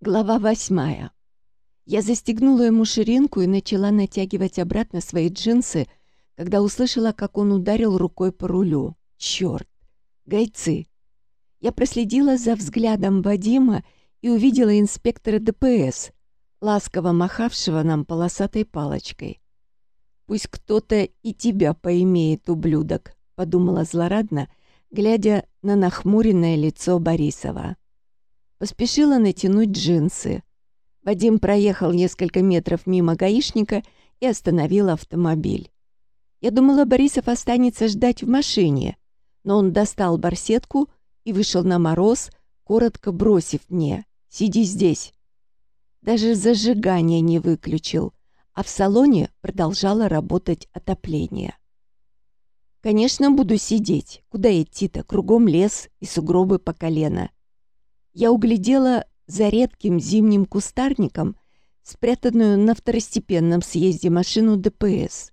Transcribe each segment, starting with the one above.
Глава восьмая. Я застегнула ему ширинку и начала натягивать обратно свои джинсы, когда услышала, как он ударил рукой по рулю. Черт! Гайцы! Я проследила за взглядом Вадима и увидела инспектора ДПС, ласково махавшего нам полосатой палочкой. «Пусть кто-то и тебя поимеет, ублюдок», — подумала злорадно, глядя на нахмуренное лицо Борисова. Поспешила натянуть джинсы. Вадим проехал несколько метров мимо гаишника и остановил автомобиль. Я думала, Борисов останется ждать в машине, но он достал барсетку и вышел на мороз, коротко бросив мне «Сиди здесь». Даже зажигание не выключил, а в салоне продолжало работать отопление. Конечно, буду сидеть. Куда идти-то? Кругом лес и сугробы по колено я углядела за редким зимним кустарником спрятанную на второстепенном съезде машину ДПС.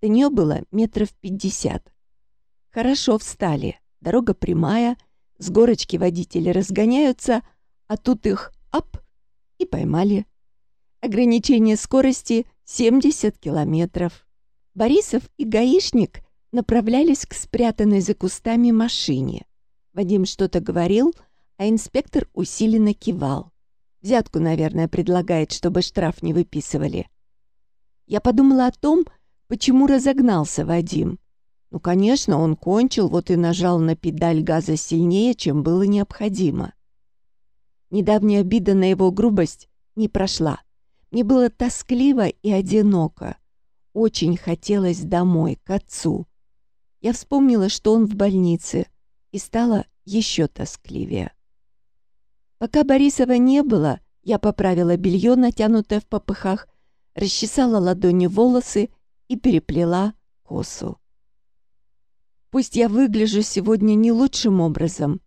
До нее было метров пятьдесят. Хорошо встали. Дорога прямая, с горочки водители разгоняются, а тут их ап и поймали. Ограничение скорости 70 километров. Борисов и гаишник направлялись к спрятанной за кустами машине. Вадим что-то говорил — а инспектор усиленно кивал. Взятку, наверное, предлагает, чтобы штраф не выписывали. Я подумала о том, почему разогнался Вадим. Ну, конечно, он кончил, вот и нажал на педаль газа сильнее, чем было необходимо. Недавняя обида на его грубость не прошла. Мне было тоскливо и одиноко. Очень хотелось домой, к отцу. Я вспомнила, что он в больнице, и стало еще тоскливее. Пока Борисова не было, я поправила белье, натянутое в попыхах, расчесала ладони волосы и переплела косу. Пусть я выгляжу сегодня не лучшим образом,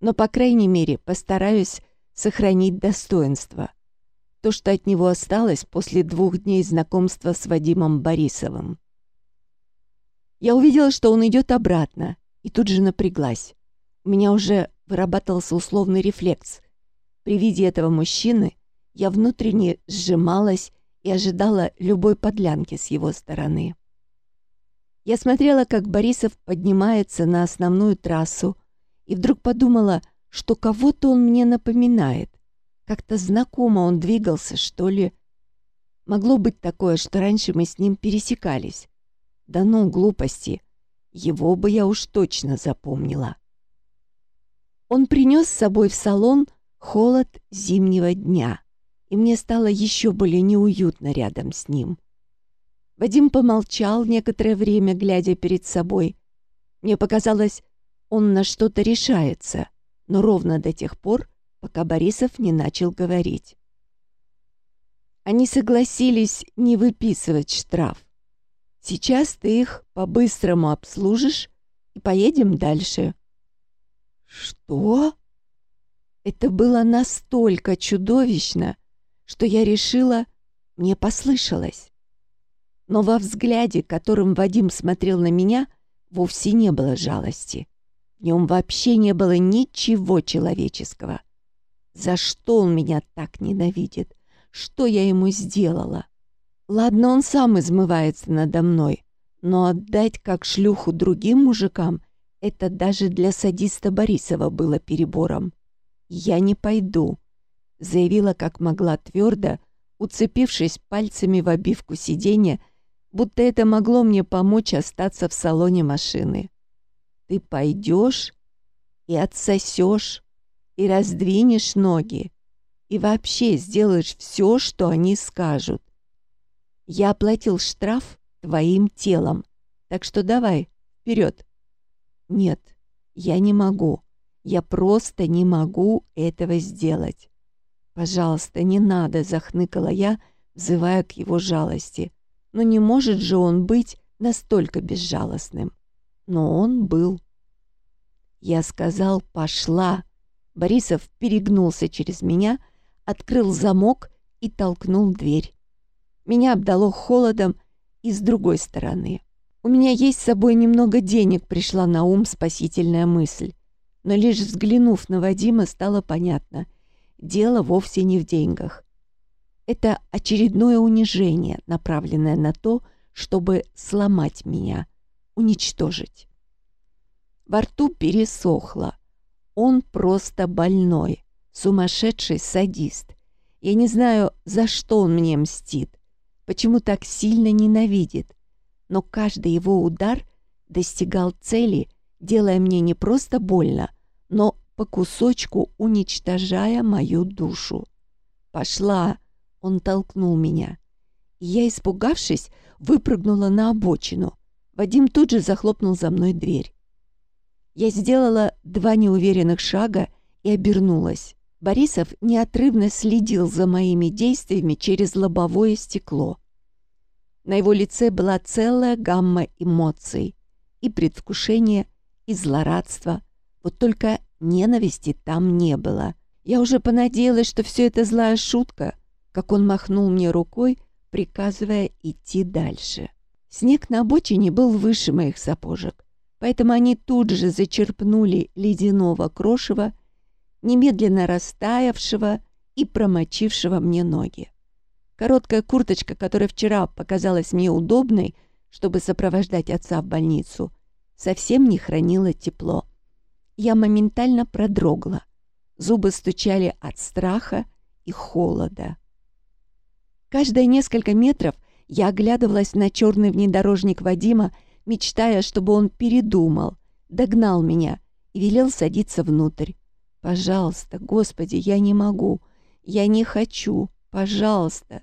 но, по крайней мере, постараюсь сохранить достоинство. То, что от него осталось после двух дней знакомства с Вадимом Борисовым. Я увидела, что он идет обратно, и тут же напряглась. У меня уже вырабатывался условный рефлекс. При виде этого мужчины я внутренне сжималась и ожидала любой подлянки с его стороны. Я смотрела, как Борисов поднимается на основную трассу, и вдруг подумала, что кого-то он мне напоминает. Как-то знакомо он двигался, что ли. Могло быть такое, что раньше мы с ним пересекались. Да ну, глупости. Его бы я уж точно запомнила. Он принес с собой в салон холод зимнего дня, и мне стало еще более неуютно рядом с ним. Вадим помолчал некоторое время, глядя перед собой. Мне показалось, он на что-то решается, но ровно до тех пор, пока Борисов не начал говорить. Они согласились не выписывать штраф. Сейчас ты их по-быстрому обслужишь и поедем дальше. «Что?» Это было настолько чудовищно, что я решила, мне послышалось. Но во взгляде, которым Вадим смотрел на меня, вовсе не было жалости. В нем вообще не было ничего человеческого. За что он меня так ненавидит? Что я ему сделала? Ладно, он сам измывается надо мной, но отдать как шлюху другим мужикам это даже для садиста Борисова было перебором. «Я не пойду», — заявила как могла твердо, уцепившись пальцами в обивку сиденья, будто это могло мне помочь остаться в салоне машины. «Ты пойдешь и отсосешь, и раздвинешь ноги, и вообще сделаешь все, что они скажут. Я оплатил штраф твоим телом, так что давай, вперед!» Нет, я не могу. Я просто не могу этого сделать. Пожалуйста, не надо, захныкала я, взывая к его жалости. Но не может же он быть настолько безжалостным. Но он был. Я сказал «пошла». Борисов перегнулся через меня, открыл замок и толкнул дверь. Меня обдало холодом и с другой стороны. У меня есть с собой немного денег, пришла на ум спасительная мысль. Но лишь взглянув на Вадима, стало понятно. дело вовсе не в деньгах. Это очередное унижение, направленное на то, чтобы сломать меня, уничтожить. Во рту пересохло. Он просто больной, сумасшедший садист. Я не знаю, за что он мне мстит, почему так сильно ненавидит, но каждый его удар достигал цели, делая мне не просто больно, но по кусочку уничтожая мою душу. «Пошла!» — он толкнул меня. И я, испугавшись, выпрыгнула на обочину. Вадим тут же захлопнул за мной дверь. Я сделала два неуверенных шага и обернулась. Борисов неотрывно следил за моими действиями через лобовое стекло. На его лице была целая гамма эмоций. И предвкушение, и злорадство. Вот только ненависти там не было. Я уже понадеялась, что все это злая шутка, как он махнул мне рукой, приказывая идти дальше. Снег на обочине был выше моих сапожек, поэтому они тут же зачерпнули ледяного крошева, немедленно растаявшего и промочившего мне ноги. Короткая курточка, которая вчера показалась мне удобной, чтобы сопровождать отца в больницу, совсем не хранила тепло. Я моментально продрогла. Зубы стучали от страха и холода. Каждые несколько метров я оглядывалась на черный внедорожник Вадима, мечтая, чтобы он передумал, догнал меня и велел садиться внутрь. «Пожалуйста, Господи, я не могу, я не хочу, пожалуйста».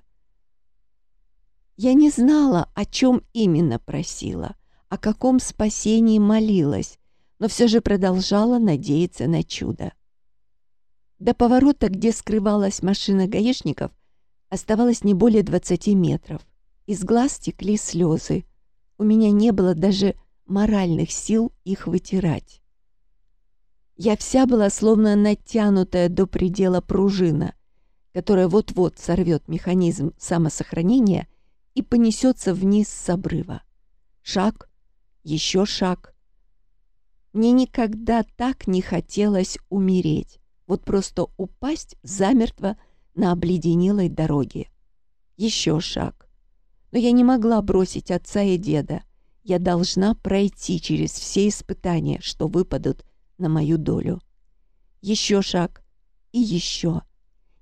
Я не знала, о чем именно просила, о каком спасении молилась, но все же продолжала надеяться на чудо. До поворота, где скрывалась машина гаишников, оставалось не более 20 метров. Из глаз текли слезы. У меня не было даже моральных сил их вытирать. Я вся была словно натянутая до предела пружина, которая вот-вот сорвет механизм самосохранения и понесется вниз с обрыва. Шаг, еще шаг. Мне никогда так не хотелось умереть, вот просто упасть замертво на обледенелой дороге. Еще шаг. Но я не могла бросить отца и деда. Я должна пройти через все испытания, что выпадут на мою долю. Еще шаг. И еще.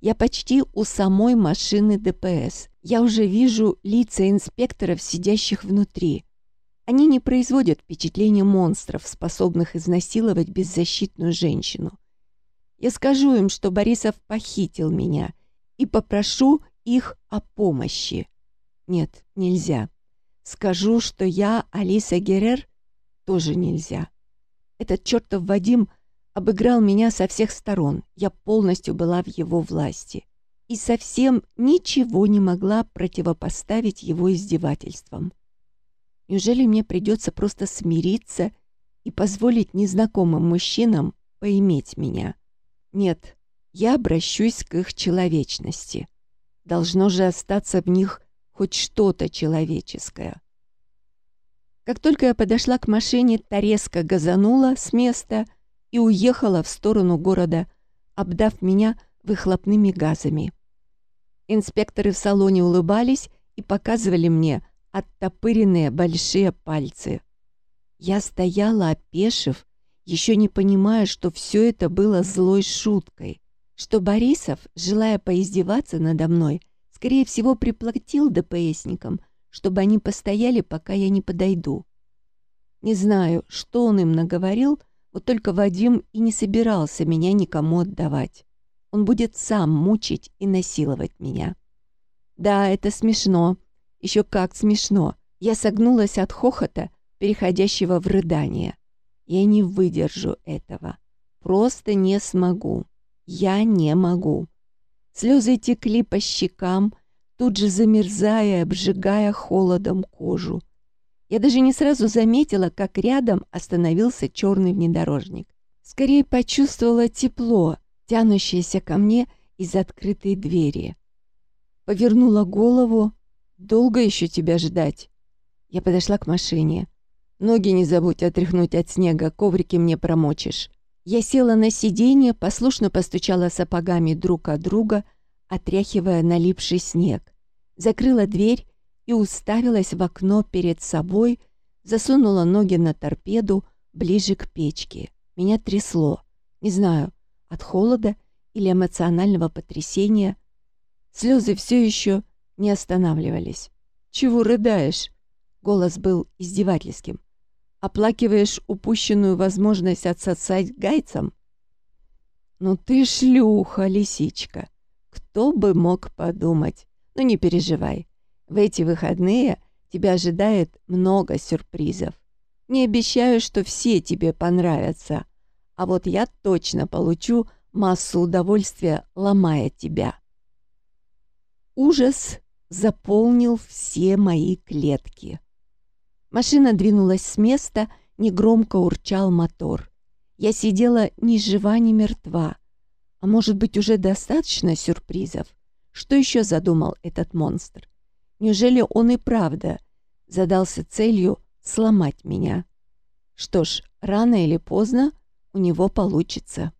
Я почти у самой машины ДПС. Я уже вижу лица инспекторов, сидящих внутри. Они не производят впечатления монстров, способных изнасиловать беззащитную женщину. Я скажу им, что Борисов похитил меня — и попрошу их о помощи. Нет, нельзя. Скажу, что я Алиса Герер, тоже нельзя. Этот чертов Вадим обыграл меня со всех сторон. Я полностью была в его власти. И совсем ничего не могла противопоставить его издевательствам. Неужели мне придется просто смириться и позволить незнакомым мужчинам поиметь меня? Нет, я обращусь к их человечности. Должно же остаться в них хоть что-то человеческое. Как только я подошла к машине, та резко газанула с места и уехала в сторону города, обдав меня выхлопными газами. Инспекторы в салоне улыбались и показывали мне оттопыренные большие пальцы. Я стояла, опешив, еще не понимая, что все это было злой шуткой что Борисов, желая поиздеваться надо мной, скорее всего приплатил ДПСникам, чтобы они постояли, пока я не подойду. Не знаю, что он им наговорил, вот только Вадим и не собирался меня никому отдавать. Он будет сам мучить и насиловать меня. Да, это смешно. Еще как смешно. Я согнулась от хохота, переходящего в рыдание. Я не выдержу этого. Просто не смогу. Я не могу. Слезы текли по щекам, тут же замерзая обжигая холодом кожу. Я даже не сразу заметила, как рядом остановился черный внедорожник. Скорее почувствовала тепло, тянущееся ко мне из открытой двери. Повернула голову. «Долго еще тебя ждать?» Я подошла к машине. «Ноги не забудь отряхнуть от снега, коврики мне промочишь». Я села на сиденье, послушно постучала сапогами друг от друга, отряхивая налипший снег. Закрыла дверь и уставилась в окно перед собой, засунула ноги на торпеду ближе к печке. Меня трясло. Не знаю, от холода или эмоционального потрясения. Слезы все еще не останавливались. «Чего рыдаешь?» Голос был издевательским. «Оплакиваешь упущенную возможность отсосать гайцам?» «Ну ты шлюха, лисичка! Кто бы мог подумать? Ну не переживай, в эти выходные тебя ожидает много сюрпризов. Не обещаю, что все тебе понравятся, а вот я точно получу массу удовольствия, ломая тебя. Ужас заполнил все мои клетки. Машина двинулась с места, негромко урчал мотор. Я сидела ни жива, ни мертва. А может быть, уже достаточно сюрпризов? Что еще задумал этот монстр? Неужели он и правда задался целью сломать меня? Что ж, рано или поздно у него получится.